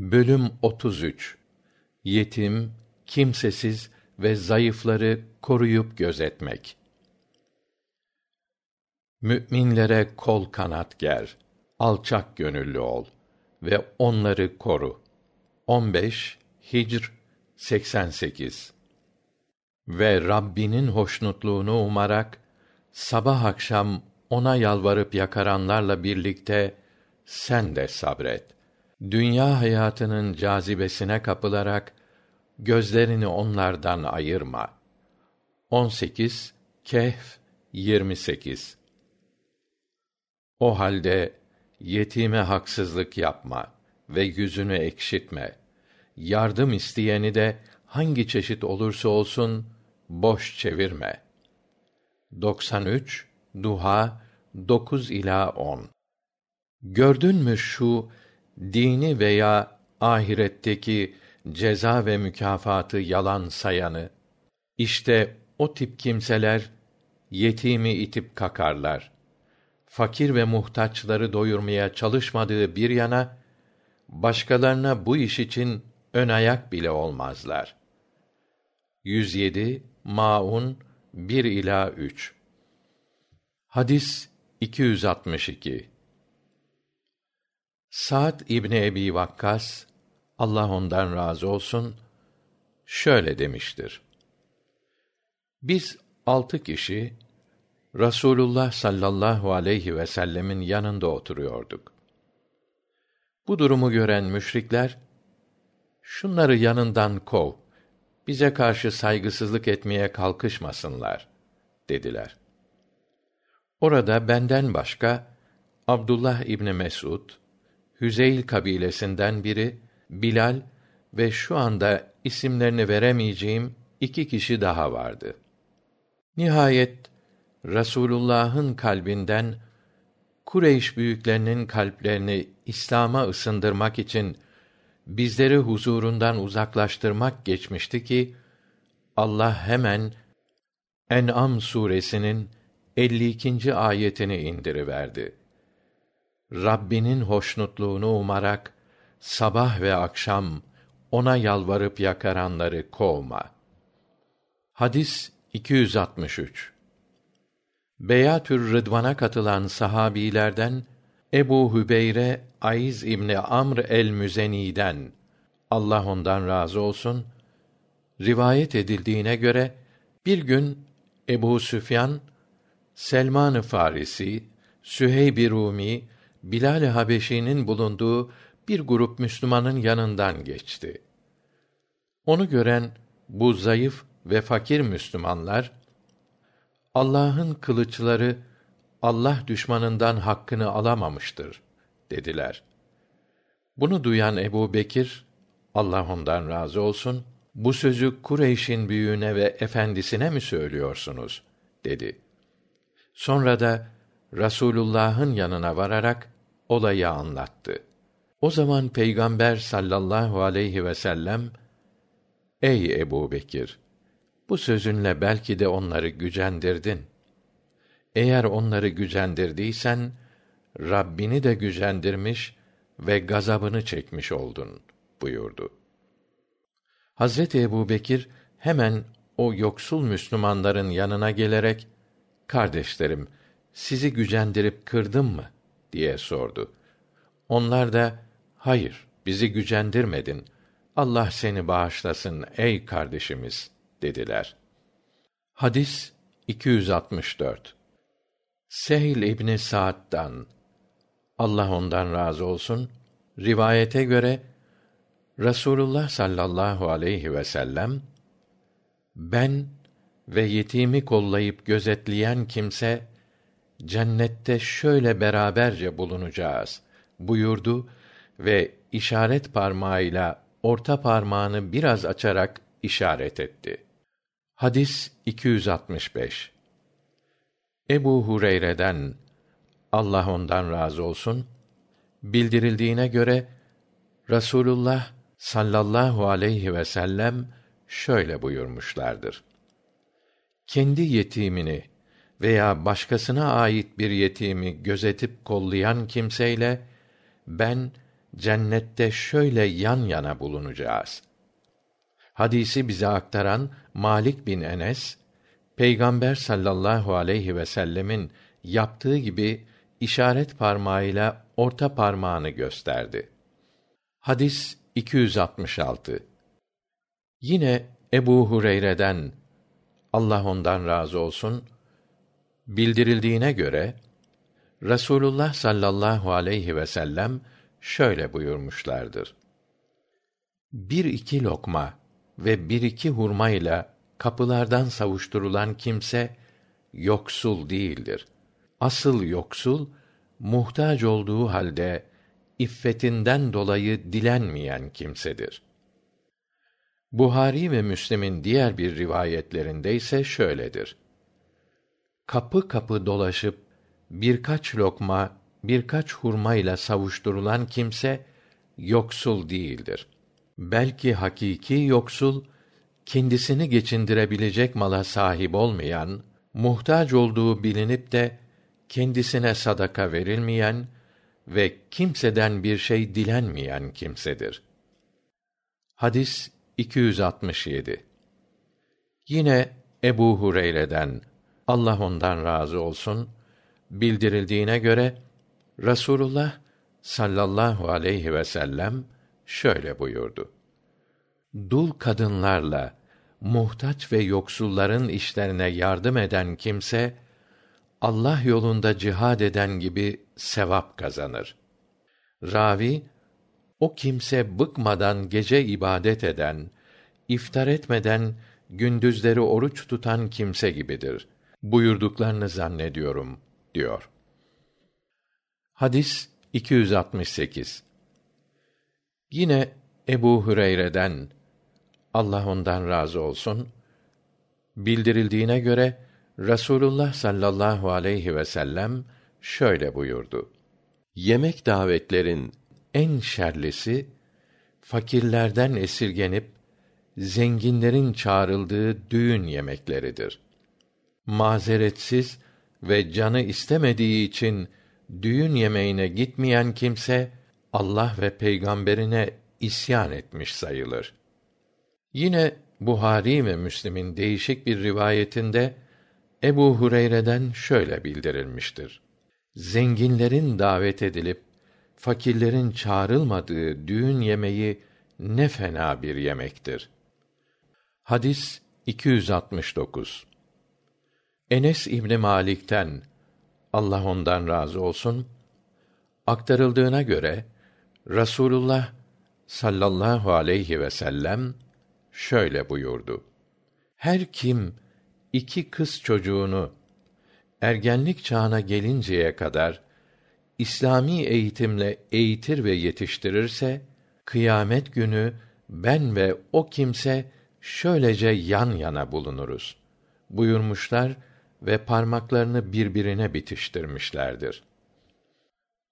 Bölüm 33 Yetim, kimsesiz ve zayıfları koruyup gözetmek. Mü'minlere kol kanat ger, alçak gönüllü ol ve onları koru. 15 Hicr 88 Ve Rabbinin hoşnutluğunu umarak sabah akşam ona yalvarıp yakaranlarla birlikte sen de sabret. Dünya hayatının cazibesine kapılarak gözlerini onlardan ayırma. 18 Kehf 28 O halde yetime haksızlık yapma ve yüzünü ekşitme. Yardım isteyeni de hangi çeşit olursa olsun boş çevirme. 93 Duha 9 ila 10 Gördün mü şu dini veya ahiretteki ceza ve mükafatı yalan sayanı? İşte o tip kimseler yetimi itip kakarlar. Fakir ve muhtaçları doyurmaya çalışmadığı bir yana başkalarına bu iş için ön ayak bile olmazlar. 107 Maun 1 ila 3 Hadis 262 Sa'd İbni Ebi Vakkas Allah ondan razı olsun şöyle demiştir. Biz altı kişi Rasulullah sallallahu aleyhi ve sellemin yanında oturuyorduk. Bu durumu gören müşrikler şunları yanından kov, bize karşı saygısızlık etmeye kalkışmasınlar dediler. Orada benden başka Abdullah İbni Mesud, Hüzeyl kabilesinden biri Bilal ve şu anda isimlerini veremeyeceğim iki kişi daha vardı. Nihayet Rasulullah'ın kalbinden Kureyş büyüklerinin kalplerini İslam'a ısındırmak için bizleri huzurundan uzaklaştırmak geçmişti ki Allah hemen En'am suresinin 52. ayetini indiriverdi. Rabbinin hoşnutluğunu umarak sabah ve akşam ona yalvarıp yakaranları kovma. Hadis 263 Beyatür Rıdvan'a katılan sahabilerden Ebu Hübeyre Ayz İbni Amr el-Müzeni'den Allah ondan razı olsun rivayet edildiğine göre bir gün Ebu Süfyan Selman-ı Farisi, Süheyb-i Rumi, Bilal-i Habeşi'nin bulunduğu bir grup Müslümanın yanından geçti. Onu gören bu zayıf ve fakir Müslümanlar Allah'ın kılıçları Allah düşmanından hakkını alamamıştır dediler. Bunu duyan Ebu Bekir, Allah ondan razı olsun, bu sözü Kureyş'in büyüğüne ve efendisine mi söylüyorsunuz? dedi. Sonra da Rasulullah'ın yanına vararak olayı anlattı. O zaman Peygamber sallallahu aleyhi ve sellem Ey Ebu Bekir! Bu sözünle belki de onları gücendirdin. Eğer onları gücendirdiysen, Rabbini de gücendirmiş ve gazabını çekmiş oldun, buyurdu. Hazreti Ebu Bekir, hemen o yoksul Müslümanların yanına gelerek, Kardeşlerim, sizi gücendirip kırdım mı? Diye sordu. Onlar da, hayır, bizi gücendirmedin. Allah seni bağışlasın ey kardeşimiz, dediler. Hadis 264 Sehil İbni Sa'd'dan Allah ondan razı olsun rivayete göre Rasulullah sallallahu aleyhi ve sellem ben ve yetimi kollayıp gözetleyen kimse cennette şöyle beraberce bulunacağız buyurdu ve işaret parmağıyla orta parmağını biraz açarak işaret etti. Hadis 265 Ebu Hureyre'den Allah ondan razı olsun bildirildiğine göre Rasulullah sallallahu aleyhi ve sellem şöyle buyurmuşlardır. Kendi yetimini veya başkasına ait bir yetimi gözetip kollayan kimseyle ben cennette şöyle yan yana bulunacağız. Hadisi bize aktaran Malik bin Enes, Peygamber sallallahu aleyhi ve sellemin yaptığı gibi işaret parmağıyla orta parmağını gösterdi. Hadis 266. Yine Ebu Hureyre'den Allah ondan razı olsun bildirildiğine göre Rasulullah sallallahu aleyhi ve sellem şöyle buyurmuşlardır. Bir iki lokma ve bir iki hurma ile kapılardan savuşturulan kimse yoksul değildir. Asıl yoksul muhtaç olduğu halde iffetinden dolayı dilenmeyen kimsedir. Buhari ve Müslim'in diğer bir rivayetlerinde ise şöyledir. Kapı kapı dolaşıp birkaç lokma, birkaç hurma ile savuşturulan kimse yoksul değildir. Belki hakiki yoksul kendisini geçindirebilecek mala sahip olmayan, muhtaç olduğu bilinip de kendisine sadaka verilmeyen ve kimseden bir şey dilenmeyen kimsedir. Hadis 267. Yine Ebu Hureyre'den Allah ondan razı olsun bildirildiğine göre Rasulullah sallallahu aleyhi ve sellem şöyle buyurdu. Dul kadınlarla muhtaç ve yoksulların işlerine yardım eden kimse Allah yolunda cihad eden gibi sevap kazanır. Ravi o kimse bıkmadan gece ibadet eden, iftar etmeden gündüzleri oruç tutan kimse gibidir. Buyurduklarını zannediyorum diyor. Hadis 268. Yine Ebu Hüreyre'den Allah ondan razı olsun bildirildiğine göre Rasulullah sallallahu aleyhi ve sellem şöyle buyurdu. Yemek davetlerin en şerlisi fakirlerden esirgenip zenginlerin çağrıldığı düğün yemekleridir. Mazeretsiz ve canı istemediği için düğün yemeğine gitmeyen kimse Allah ve peygamberine isyan etmiş sayılır. Yine Buhari ve Müslim'in değişik bir rivayetinde Ebu Hureyre'den şöyle bildirilmiştir. Zenginlerin davet edilip fakirlerin çağrılmadığı düğün yemeği ne fena bir yemektir. Hadis 269. Enes İbni Malik'ten Allah ondan razı olsun aktarıldığına göre Rasulullah sallallahu aleyhi ve sellem şöyle buyurdu. Her kim iki kız çocuğunu ergenlik çağına gelinceye kadar İslami eğitimle eğitir ve yetiştirirse kıyamet günü ben ve o kimse şöylece yan yana bulunuruz buyurmuşlar ve parmaklarını birbirine bitiştirmişlerdir.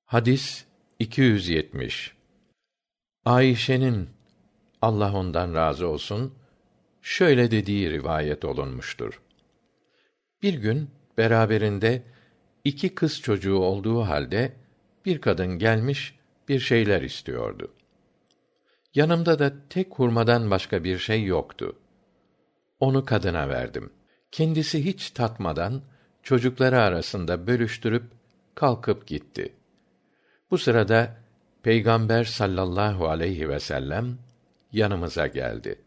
Hadis 270 Ayşe'nin Allah ondan razı olsun şöyle dediği rivayet olunmuştur. Bir gün beraberinde iki kız çocuğu olduğu halde bir kadın gelmiş bir şeyler istiyordu. Yanımda da tek hurmadan başka bir şey yoktu. Onu kadına verdim. Kendisi hiç tatmadan çocukları arasında bölüştürüp kalkıp gitti. Bu sırada Peygamber sallallahu aleyhi ve sellem yanımıza geldi.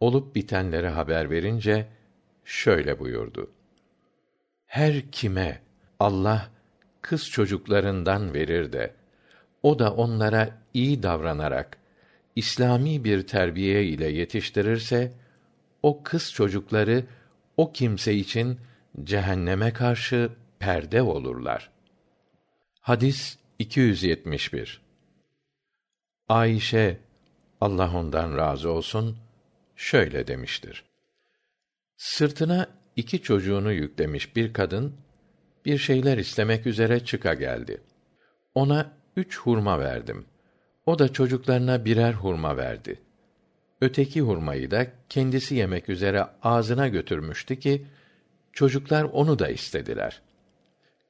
Olup bitenleri haber verince şöyle buyurdu: Her kime Allah kız çocuklarından verir de o da onlara iyi davranarak İslami bir terbiye ile yetiştirirse o kız çocukları o kimse için cehenneme karşı perde olurlar. Hadis 271. Ayşe Allah ondan razı olsun şöyle demiştir. Sırtına iki çocuğunu yüklemiş bir kadın bir şeyler istemek üzere çıka geldi. Ona üç hurma verdim. O da çocuklarına birer hurma verdi. Öteki hurmayı da kendisi yemek üzere ağzına götürmüştü ki çocuklar onu da istediler.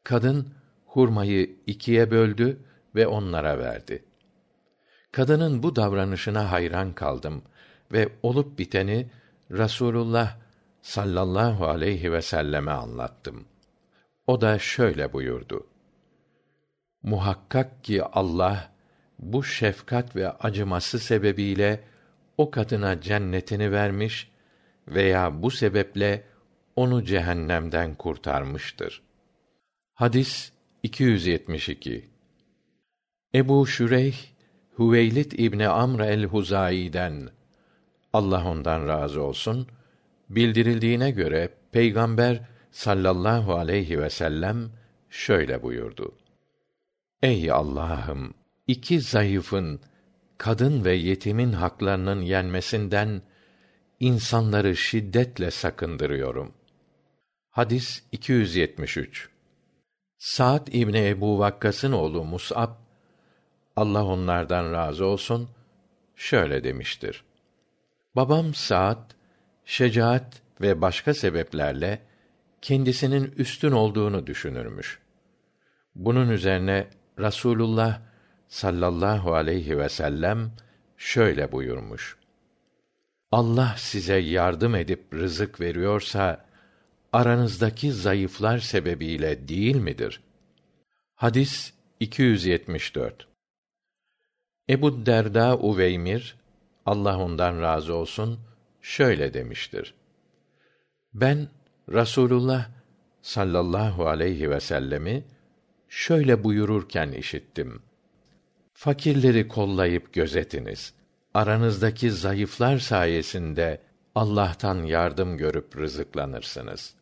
Kadın hurmayı ikiye böldü ve onlara verdi. kadının bu davranışına hayran kaldım ve olup biteni rasulullah sallallahu aleyhi vselleme anlattım o da şöyle buyurdu muhakkak ki allah bu şefkat ve acıması sebebiyle o kadına cennetini vermiş veya bu sebeple onu cehennemden kurtarmıştır. Hadis 272 ebu şüreyh hüveylid ibni amr el huzai'den allah ondan razı olsun bildirildiğine göre peygamber sallallahu aleyhi vsellem şöyle buyurdu. Ey allah'ım iki zayıfın kadın ve yetimin haklarının yenmesinden insanları şiddetle sakındırıyorum. Hadis 273 saad ibni ebu vakkas'ın oğlu mus'ab allah onlardan razı olsun şöyle demiştir. Babam saad şecaat ve başka sebeplerle kendisinin üstün olduğunu düşünürmüş. Bunun üzerine rasulullah sallallahu aleyhi vsellem şöyle buyurmuş. Allah size yardım edip rızık veriyorsa aranızdaki zayıflar sebebiyle değil midir? Hadis 274 ebu derda uveymir allah ondan razı olsun şöyle demiştir. Ben rasulullah sallallahu aleyhi vsellemi şöyle buyururken işittim fakirleri kollayıp gözetiniz. Aranızdaki zayıflar sayesinde allah'tan yardım görüp rızıklanırsınız